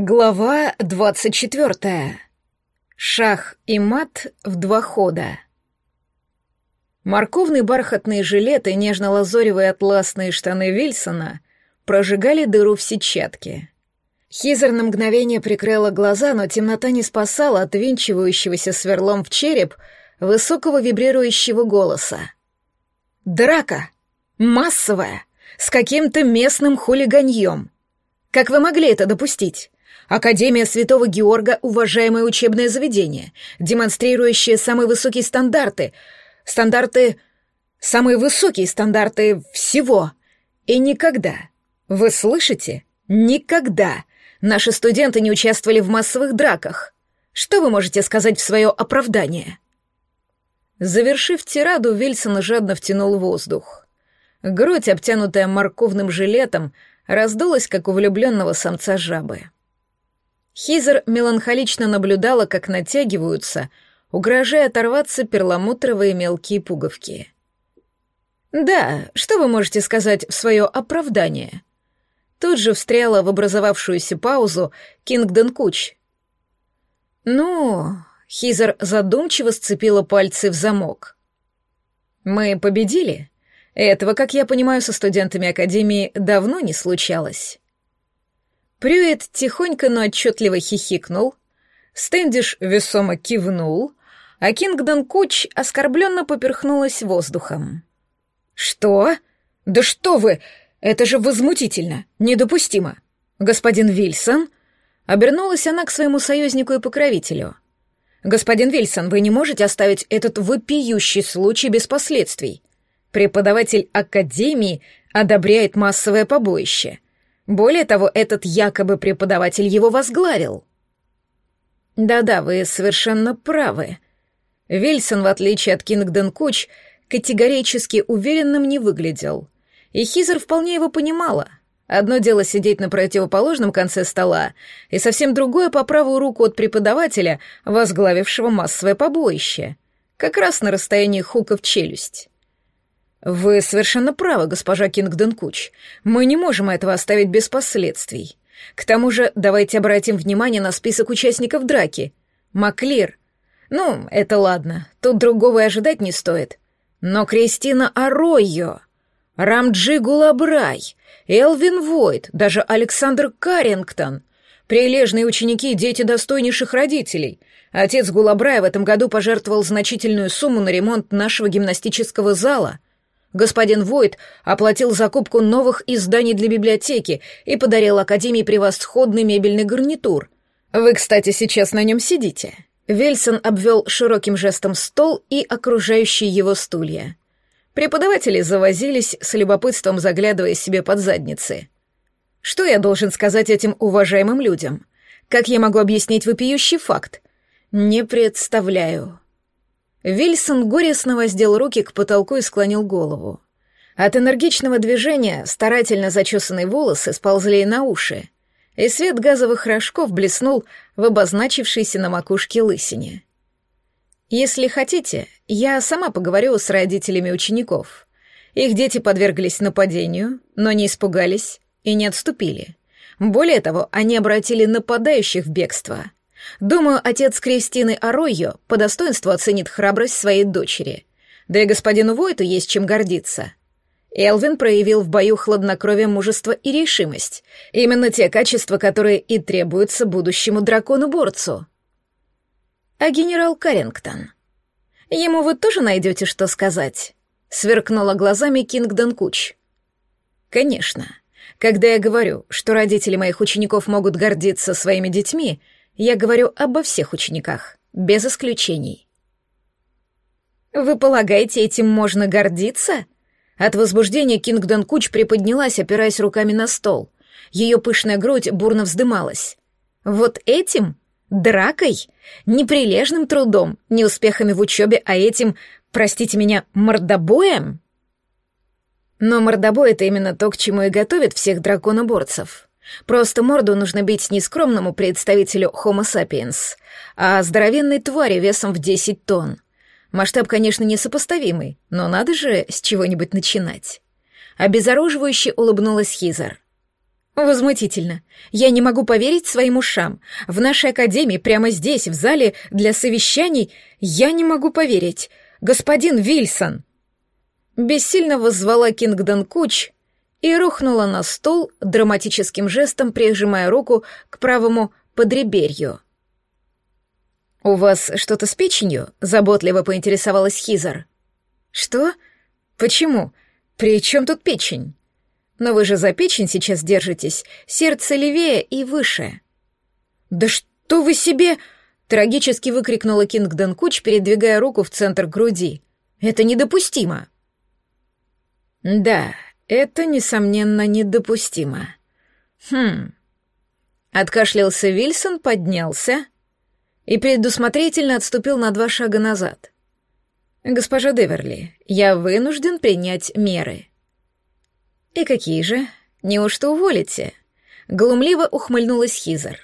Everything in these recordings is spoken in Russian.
Глава двадцать четвертая. Шах и мат в два хода. Морковный бархатный жилет и нежно-лазоревые атласные штаны Вильсона прожигали дыру в сетчатке. Хизер на мгновение прикрыла глаза, но темнота не спасала от винчивающегося сверлом в череп высокого вибрирующего голоса. «Драка! Массовая! С каким-то местным хулиганьем! Как вы могли это допустить?» Академия Святого Георга — уважаемое учебное заведение, демонстрирующее самые высокие стандарты. Стандарты... Самые высокие стандарты всего. И никогда. Вы слышите? Никогда. Наши студенты не участвовали в массовых драках. Что вы можете сказать в свое оправдание? Завершив тираду, Вильсон жадно втянул воздух. Грудь, обтянутая морковным жилетом, раздулась, как у влюбленного самца жабы. Хизер меланхолично наблюдала, как натягиваются, угрожая оторваться перламутровые мелкие пуговки. «Да, что вы можете сказать в свое оправдание?» Тут же встряла в образовавшуюся паузу Кингдон Куч. «Ну...» — Хизер задумчиво сцепила пальцы в замок. «Мы победили. Этого, как я понимаю, со студентами Академии давно не случалось». Прюет тихонько, но отчетливо хихикнул, Стэндиш весомо кивнул, а Кингдон Куч оскорбленно поперхнулась воздухом. «Что? Да что вы! Это же возмутительно, недопустимо! Господин Вильсон...» Обернулась она к своему союзнику и покровителю. «Господин Вильсон, вы не можете оставить этот вопиющий случай без последствий. Преподаватель Академии одобряет массовое побоище. Более того, этот якобы преподаватель его возглавил. Да-да, вы совершенно правы. Вильсон, в отличие от Кингден Куч, категорически уверенным не выглядел. И Хизер вполне его понимала. Одно дело сидеть на противоположном конце стола, и совсем другое по правую руку от преподавателя, возглавившего массовое побоище. Как раз на расстоянии хука в челюсть. «Вы совершенно правы, госпожа Кингдон Куч. Мы не можем этого оставить без последствий. К тому же давайте обратим внимание на список участников драки. Маклир. Ну, это ладно, тут другого и ожидать не стоит. Но Кристина Аройо, Рамджи Гулабрай, Элвин Войт, даже Александр Каррингтон. Прилежные ученики — дети достойнейших родителей. Отец Гулабрая в этом году пожертвовал значительную сумму на ремонт нашего гимнастического зала — Господин Войт оплатил закупку новых изданий для библиотеки и подарил Академии превосходный мебельный гарнитур. Вы, кстати, сейчас на нем сидите. Вельсон обвел широким жестом стол и окружающие его стулья. Преподаватели завозились, с любопытством заглядывая себе под задницы. Что я должен сказать этим уважаемым людям? Как я могу объяснить вопиющий факт? Не представляю. Вильсон горестно воздел руки к потолку и склонил голову. От энергичного движения старательно зачесанные волосы сползли на уши, и свет газовых рожков блеснул в обозначившейся на макушке лысине. «Если хотите, я сама поговорю с родителями учеников. Их дети подверглись нападению, но не испугались и не отступили. Более того, они обратили нападающих в бегство — Думаю, отец Кристины Аройо по достоинству оценит храбрость своей дочери. Да и господину Войту есть чем гордиться. Элвин проявил в бою хладнокровие, мужество и решимость. Именно те качества, которые и требуются будущему дракону-борцу. А генерал Каррингтон? Ему вы тоже найдете что сказать? Сверкнула глазами Кингдон Куч. Конечно. Когда я говорю, что родители моих учеников могут гордиться своими детьми, я говорю обо всех учениках, без исключений. «Вы полагаете, этим можно гордиться?» От возбуждения Кингдон Куч приподнялась, опираясь руками на стол. Ее пышная грудь бурно вздымалась. «Вот этим? Дракой? Неприлежным трудом, не успехами в учебе, а этим, простите меня, мордобоем?» Но мордобой — это именно то, к чему и готовят всех драконоборцев. Просто морду нужно бить не скромному представителю Homo sapiens, а здоровенной твари весом в 10 тонн. Масштаб, конечно, несопоставимый, но надо же с чего-нибудь начинать. Обезоруживающе улыбнулась Хизер. Возмутительно. Я не могу поверить своим ушам. В нашей академии, прямо здесь, в зале для совещаний, я не могу поверить. Господин Вильсон!» Бессильно воззвала Кингдон Куч и рухнула на стул, драматическим жестом прижимая руку к правому подреберью. «У вас что-то с печенью?» — заботливо поинтересовалась Хизер. «Что? Почему? При чем тут печень?» Но вы же за печень сейчас держитесь, сердце левее и выше». «Да что вы себе...» — трагически выкрикнула Кингдон Куч, передвигая руку в центр груди. «Это недопустимо». «Да, это, несомненно, недопустимо». «Хм...» Откашлялся Вильсон, поднялся и предусмотрительно отступил на два шага назад. «Госпожа Деверли, я вынужден принять меры». «И какие же? Неужто уволите?» Глумливо ухмыльнулась Хизер.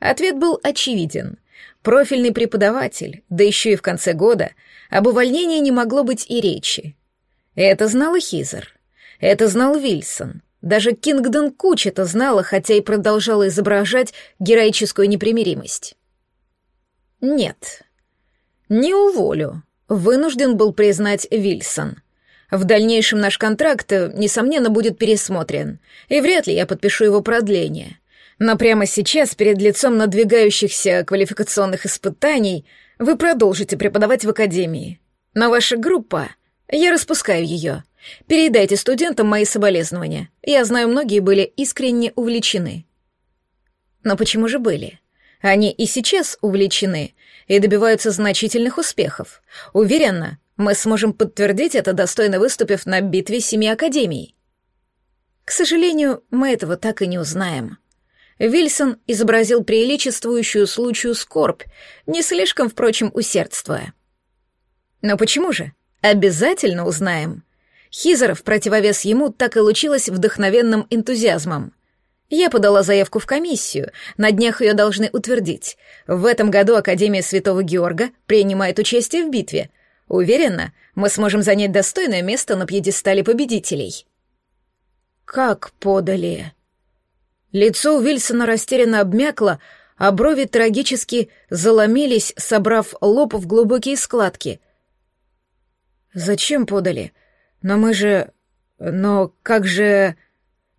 Ответ был очевиден. Профильный преподаватель, да еще и в конце года, об увольнении не могло быть и речи. Это знала Хизер. Это знал Вильсон. Даже Кингдон Куч это знала, хотя и продолжала изображать героическую непримиримость. «Нет, не уволю», — вынужден был признать Вильсон. В дальнейшем наш контракт, э, несомненно, будет пересмотрен, и вряд ли я подпишу его продление. Но прямо сейчас, перед лицом надвигающихся квалификационных испытаний, вы продолжите преподавать в академии. Но ваша группа... Я распускаю ее. Передайте студентам мои соболезнования. Я знаю, многие были искренне увлечены. Но почему же были? Они и сейчас увлечены и добиваются значительных успехов. Уверена, мы сможем подтвердить это, достойно выступив на битве Семи Академий. К сожалению, мы этого так и не узнаем. Вильсон изобразил приличествующую случаю скорбь, не слишком, впрочем, усердствуя. Но почему же? Обязательно узнаем. Хизер в противовес ему так и лучилась вдохновенным энтузиазмом. Я подала заявку в комиссию, на днях ее должны утвердить. В этом году Академия Святого Георга принимает участие в битве, Уверена, мы сможем занять достойное место на пьедестале победителей. Как подали? Лицо у Вильсона растерянно обмякло, а брови трагически заломились, собрав лоб в глубокие складки. «Зачем подали? Но мы же... Но как же...»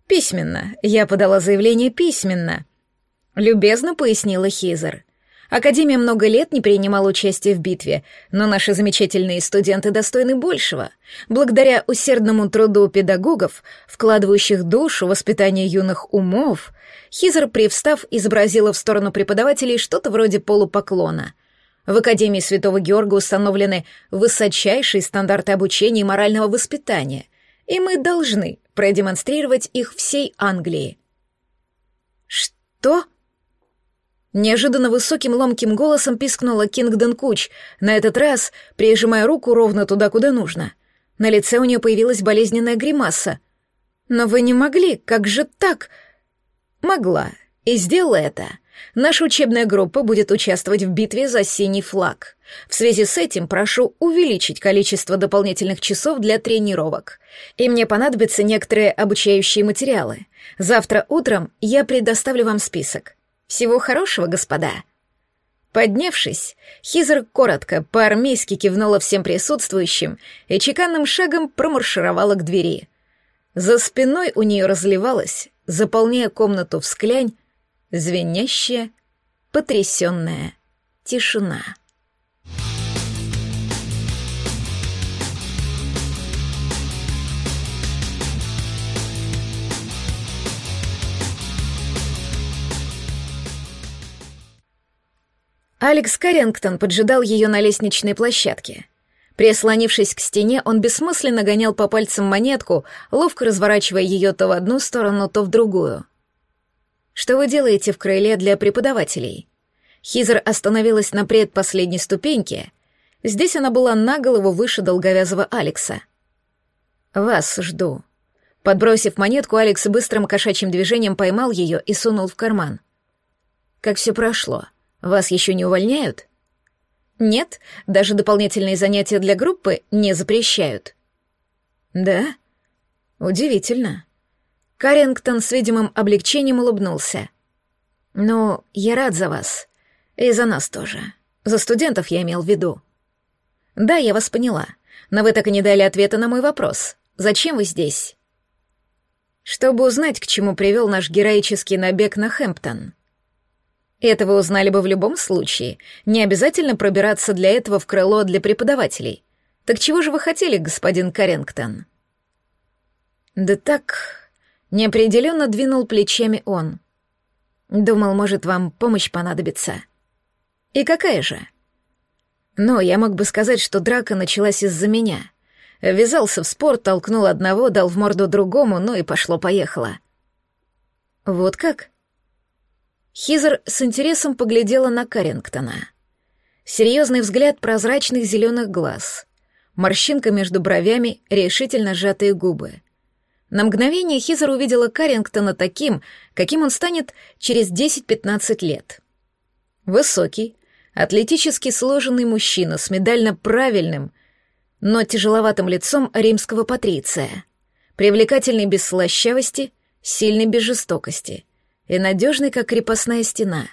«Письменно. Я подала заявление письменно», — любезно пояснила Хизер. Академия много лет не принимала участия в битве, но наши замечательные студенты достойны большего. Благодаря усердному труду педагогов, вкладывающих душу в воспитание юных умов, Хизер, привстав, изобразила в сторону преподавателей что-то вроде полупоклона. В Академии Святого Георга установлены высочайшие стандарты обучения и морального воспитания, и мы должны продемонстрировать их всей Англии. «Что?» Неожиданно высоким ломким голосом пискнула Кингдон Куч, на этот раз прижимая руку ровно туда, куда нужно. На лице у нее появилась болезненная гримаса. «Но вы не могли, как же так?» «Могла, и сделала это. Наша учебная группа будет участвовать в битве за синий флаг. В связи с этим прошу увеличить количество дополнительных часов для тренировок. И мне понадобятся некоторые обучающие материалы. Завтра утром я предоставлю вам список. Всего хорошего, господа!» Поднявшись, Хизер коротко, по-армейски кивнула всем присутствующим и чеканным шагом промаршировала к двери. За спиной у нее разливалась, заполняя комнату всклянь, звенящая, потрясенная тишина. Алекс Каррингтон поджидал ее на лестничной площадке. Прислонившись к стене, он бессмысленно гонял по пальцам монетку, ловко разворачивая ее то в одну сторону, то в другую. «Что вы делаете в крыле для преподавателей?» Хизер остановилась на предпоследней ступеньке. Здесь она была на голову выше долговязого Алекса. «Вас жду». Подбросив монетку, Алекс быстрым кошачьим движением поймал ее и сунул в карман. «Как все прошло?» Вас еще не увольняют? Нет, даже дополнительные занятия для группы не запрещают. Да? Удивительно. Каррингтон с видимым облегчением улыбнулся. «Ну, я рад за вас. И за нас тоже. За студентов я имел в виду». «Да, я вас поняла. Но вы так и не дали ответа на мой вопрос. Зачем вы здесь?» «Чтобы узнать, к чему привел наш героический набег на Хэмптон». Это вы узнали бы в любом случае. Не обязательно пробираться для этого в крыло для преподавателей. Так чего же вы хотели, господин Карингтон? Да так, неопределенно двинул плечами он. Думал, может, вам помощь понадобится. И какая же? Но я мог бы сказать, что драка началась из-за меня. Ввязался в спор, толкнул одного, дал в морду другому, ну и пошло-поехало. Вот как? Хизер с интересом поглядела на Карингтона. Серьезный взгляд прозрачных зеленых глаз, морщинка между бровями, решительно сжатые губы. На мгновение Хизер увидела Карингтона таким, каким он станет через 10-15 лет. Высокий, атлетически сложенный мужчина с медально правильным, но тяжеловатым лицом римского патриция, привлекательный без слащавости, сильный без жестокости — и надежный, как крепостная стена.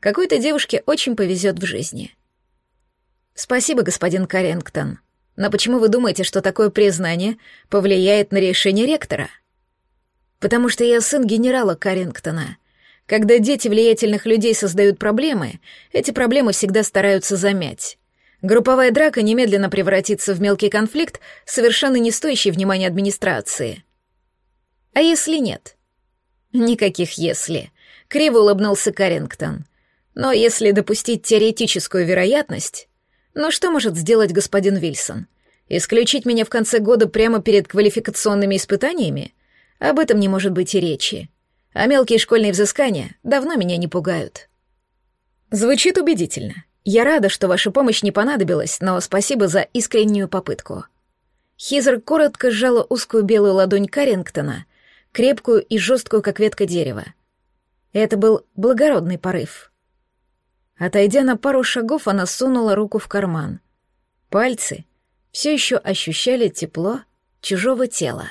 Какой-то девушке очень повезет в жизни. Спасибо, господин Карингтон. Но почему вы думаете, что такое признание повлияет на решение ректора? Потому что я сын генерала Карингтона. Когда дети влиятельных людей создают проблемы, эти проблемы всегда стараются замять. Групповая драка немедленно превратится в мелкий конфликт, совершенно не стоящий внимания администрации. А если нет? Никаких «если». Криво улыбнулся Карингтон. Но если допустить теоретическую вероятность... Ну что может сделать господин Вильсон? Исключить меня в конце года прямо перед квалификационными испытаниями? Об этом не может быть и речи. А мелкие школьные взыскания давно меня не пугают. Звучит убедительно. Я рада, что ваша помощь не понадобилась, но спасибо за искреннюю попытку. Хизер коротко сжала узкую белую ладонь Карингтона — крепкую и жесткую, как ветка дерева. Это был благородный порыв. Отойдя на пару шагов, она сунула руку в карман. Пальцы все еще ощущали тепло чужого тела.